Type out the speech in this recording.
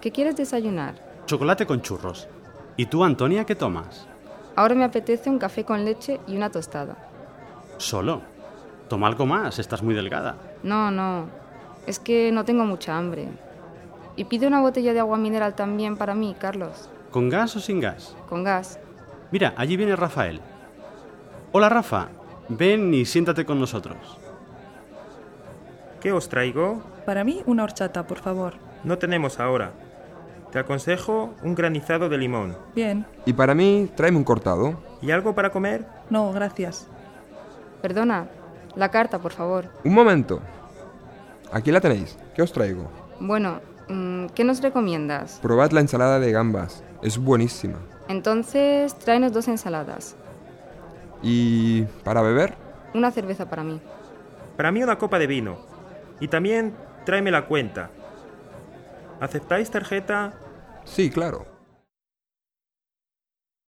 ¿Qué quieres desayunar? Chocolate con churros. ¿Y tú, Antonia, qué tomas? Ahora me apetece un café con leche y una tostada. Solo. Toma algo más, estás muy delgada. No, no. Es que no tengo mucha hambre. Y pide una botella de agua mineral también para mí, Carlos. ¿Con gas o sin gas? Con gas. Mira, allí viene Rafael. Hola, Rafa. Ven y siéntate con nosotros. ¿Qué os traigo? Para mí, una horchata, por favor. No tenemos ahora. Te aconsejo un granizado de limón. Bien. Y para mí, tráeme un cortado. ¿Y algo para comer? No, gracias. Perdona, la carta, por favor. Un momento. Aquí la tenéis. ¿Qué os traigo? Bueno, mm, ¿qué nos recomiendas? Probad la ensalada de gambas. Es buenísima. Entonces, tráenos dos ensaladas. ¿Y para beber? Una cerveza para mí. Para mí una copa de vino. Y también tráeme la cuenta. ¿Aceptáis tarjeta? Sí, claro.